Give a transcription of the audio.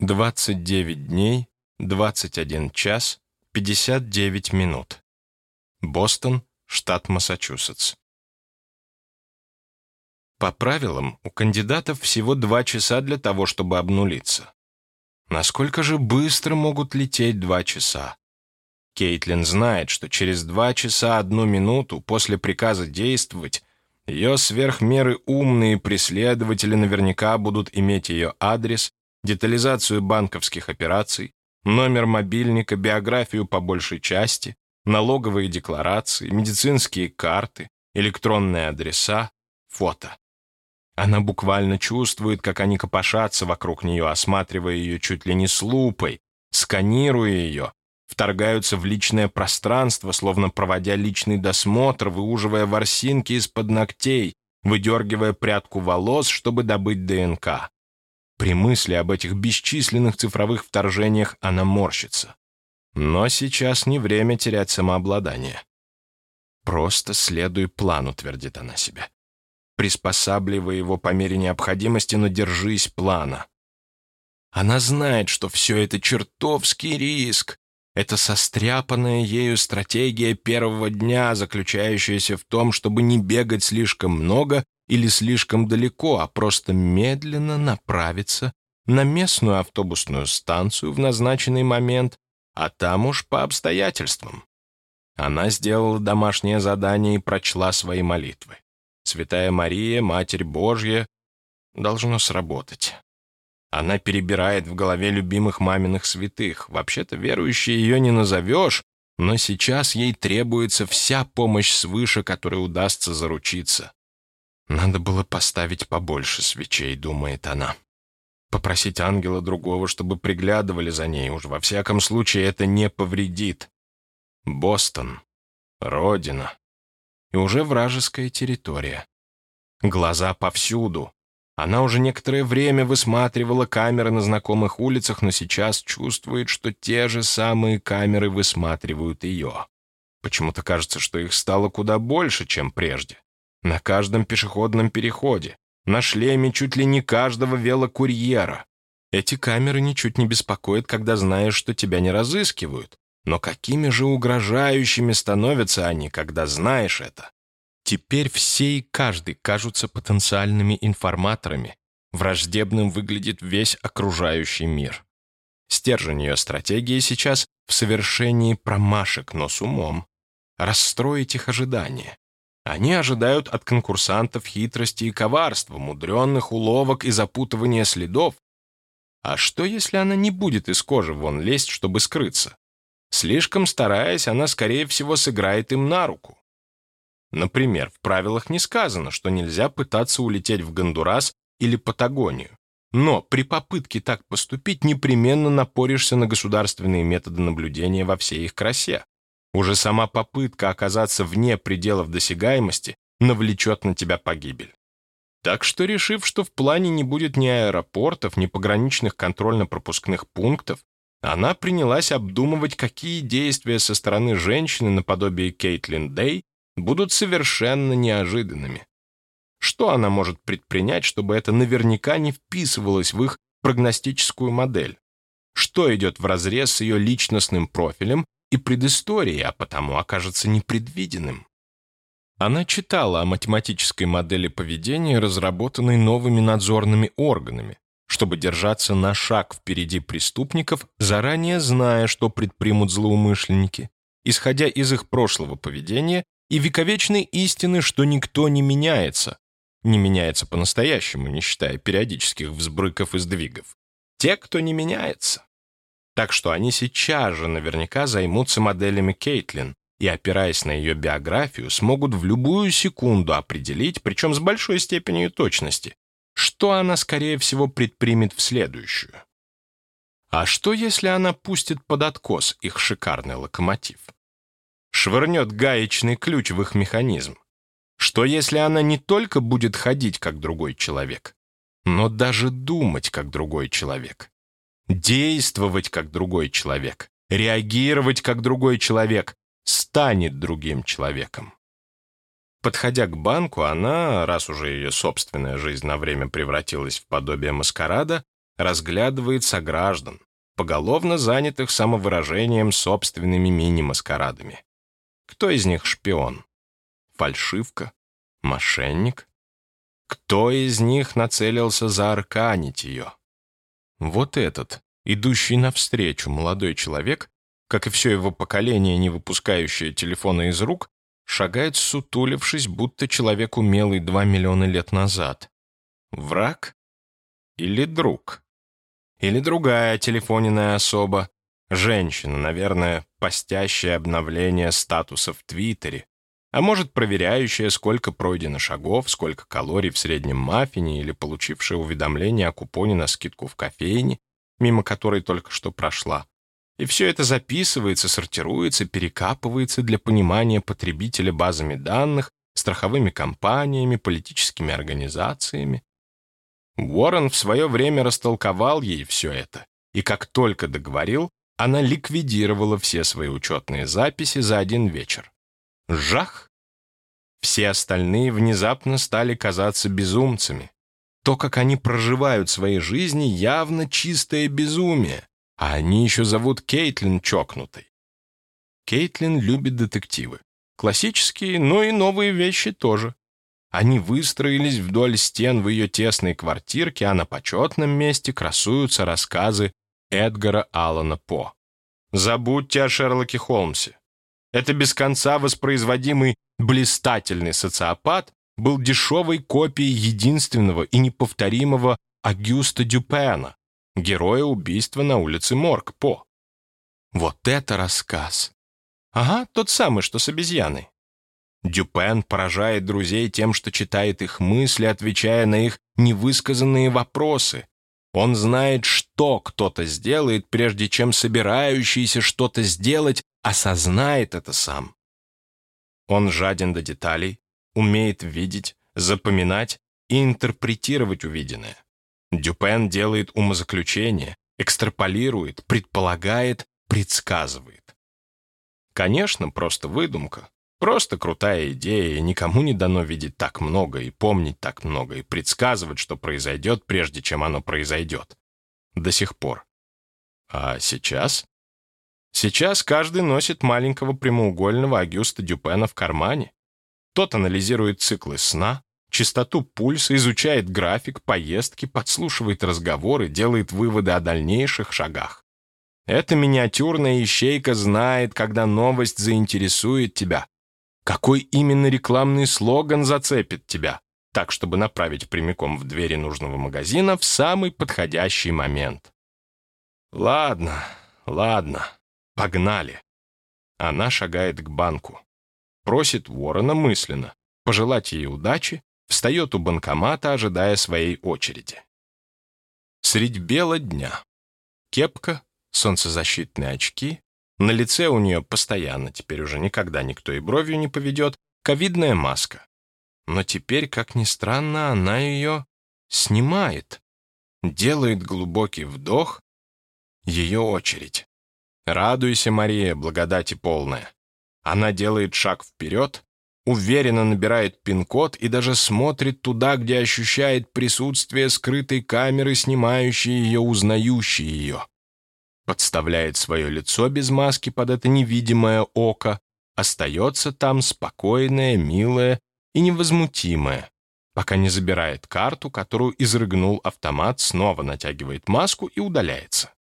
29 дней, 21 час, 59 минут. Бостон, штат Массачусетс. По правилам, у кандидатов всего два часа для того, чтобы обнулиться. Насколько же быстро могут лететь два часа? Кейтлин знает, что через два часа одну минуту после приказа действовать ее сверхмеры умные преследователи наверняка будут иметь ее адрес, детализацию банковских операций, номер мобильника, биографию по большей части, налоговые декларации, медицинские карты, электронные адреса, фото. Она буквально чувствует, как они копошатся вокруг нее, осматривая ее чуть ли не с лупой, сканируя ее, вторгаются в личное пространство, словно проводя личный досмотр, выуживая ворсинки из-под ногтей, выдергивая прядку волос, чтобы добыть ДНК. При мысли об этих бесчисленных цифровых вторжениях она морщится. Но сейчас не время терять самообладание. «Просто следуй плану», — твердит она себе приспосабливая его по мере необходимости, но держись плана. Она знает, что все это чертовский риск. Это состряпанная ею стратегия первого дня, заключающаяся в том, чтобы не бегать слишком много или слишком далеко, а просто медленно направиться на местную автобусную станцию в назначенный момент, а там уж по обстоятельствам. Она сделала домашнее задание и прочла свои молитвы. Святая Мария, Матерь Божья, должно сработать. Она перебирает в голове любимых маминых святых. Вообще-то верующей ее не назовешь, но сейчас ей требуется вся помощь свыше, которой удастся заручиться. Надо было поставить побольше свечей, думает она. Попросить ангела другого, чтобы приглядывали за ней, уж во всяком случае это не повредит. Бостон. Родина и уже вражеская территория. Глаза повсюду. Она уже некоторое время высматривала камеры на знакомых улицах, но сейчас чувствует, что те же самые камеры высматривают ее. Почему-то кажется, что их стало куда больше, чем прежде. На каждом пешеходном переходе, на шлеме чуть ли не каждого велокурьера. Эти камеры ничуть не беспокоят, когда знаешь, что тебя не разыскивают. Но какими же угрожающими становятся они, когда знаешь это? Теперь все и каждый кажутся потенциальными информаторами. Враждебным выглядит весь окружающий мир. Стержень ее стратегии сейчас в совершении промашек, но с умом. Расстроить их ожидания. Они ожидают от конкурсантов хитрости и коварства, мудренных уловок и запутывания следов. А что, если она не будет из кожи вон лезть, чтобы скрыться? Слишком стараясь, она, скорее всего, сыграет им на руку. Например, в правилах не сказано, что нельзя пытаться улететь в Гондурас или Патагонию. Но при попытке так поступить непременно напоришься на государственные методы наблюдения во всей их красе. Уже сама попытка оказаться вне пределов досягаемости навлечет на тебя погибель. Так что, решив, что в плане не будет ни аэропортов, ни пограничных контрольно-пропускных пунктов, она принялась обдумывать, какие действия со стороны женщины наподобие Кейтлин Дэй будут совершенно неожиданными. Что она может предпринять, чтобы это наверняка не вписывалось в их прогностическую модель? Что идет вразрез с ее личностным профилем и предысторией, а потому окажется непредвиденным? Она читала о математической модели поведения, разработанной новыми надзорными органами, чтобы держаться на шаг впереди преступников, заранее зная, что предпримут злоумышленники, исходя из их прошлого поведения и вековечной истины, что никто не меняется, не меняется по-настоящему, не считая периодических взбрыков и сдвигов. Те, кто не меняется. Так что они сейчас же наверняка займутся моделями Кейтлин и, опираясь на ее биографию, смогут в любую секунду определить, причем с большой степенью точности, что она, скорее всего, предпримет в следующую? А что, если она пустит под откос их шикарный локомотив? Швырнет гаечный ключ в их механизм? Что, если она не только будет ходить, как другой человек, но даже думать, как другой человек? Действовать, как другой человек? Реагировать, как другой человек? Станет другим человеком? Подходя к банку, она, раз уже ее собственная жизнь на время превратилась в подобие маскарада, разглядывает сограждан, поголовно занятых самовыражением собственными мини-маскарадами. Кто из них шпион? Фальшивка? Мошенник? Кто из них нацелился заарканить ее? Вот этот, идущий навстречу молодой человек, как и все его поколение, не выпускающее телефона из рук, шагает сутулившись, будто человек умелый два миллиона лет назад. Враг или друг? Или другая телефонная особа, женщина, наверное, постящая обновление статуса в Твиттере, а может, проверяющая, сколько пройдено шагов, сколько калорий в среднем маффине или получившая уведомление о купоне на скидку в кофейне, мимо которой только что прошла. И все это записывается, сортируется, перекапывается для понимания потребителя базами данных, страховыми компаниями, политическими организациями. Уоррен в свое время растолковал ей все это, и как только договорил, она ликвидировала все свои учетные записи за один вечер. Жах! Все остальные внезапно стали казаться безумцами. То, как они проживают свои жизни, явно чистое безумие. А они еще зовут Кейтлин чокнутой. Кейтлин любит детективы. Классические, но и новые вещи тоже. Они выстроились вдоль стен в ее тесной квартирке, а на почетном месте красуются рассказы Эдгара Аллана По. Забудьте о Шерлоке Холмсе. Это без конца воспроизводимый блистательный социопат был дешевой копией единственного и неповторимого Агюста Дюпена, героя убийства на улице Морг, По. Вот это рассказ! Ага, тот самый, что с обезьяной. Дюпен поражает друзей тем, что читает их мысли, отвечая на их невысказанные вопросы. Он знает, что кто-то сделает, прежде чем собирающийся что-то сделать осознает это сам. Он жаден до деталей, умеет видеть, запоминать и интерпретировать увиденное. Дюпен делает умозаключение, экстраполирует, предполагает, предсказывает. Конечно, просто выдумка, просто крутая идея, и никому не дано видеть так много и помнить так много и предсказывать, что произойдет, прежде чем оно произойдет. До сих пор. А сейчас? Сейчас каждый носит маленького прямоугольного Агюста Дюпена в кармане. Тот анализирует циклы сна, частоту пульса, изучает график, поездки, подслушивает разговоры, делает выводы о дальнейших шагах. Эта миниатюрная ищейка знает, когда новость заинтересует тебя, какой именно рекламный слоган зацепит тебя, так, чтобы направить прямиком в двери нужного магазина в самый подходящий момент. Ладно, ладно, погнали. Она шагает к банку. Просит Ворона мысленно пожелать ей удачи встает у банкомата, ожидая своей очереди. Средь бела дня. Кепка, солнцезащитные очки, на лице у нее постоянно, теперь уже никогда никто и бровью не поведет, ковидная маска. Но теперь, как ни странно, она ее снимает, делает глубокий вдох, ее очередь. Радуйся, Мария, благодати полная. Она делает шаг вперед, уверенно набирает пин-код и даже смотрит туда, где ощущает присутствие скрытой камеры, снимающей ее, узнающей ее. Подставляет свое лицо без маски под это невидимое око, остается там спокойная, милая и невозмутимая, пока не забирает карту, которую изрыгнул автомат, снова натягивает маску и удаляется.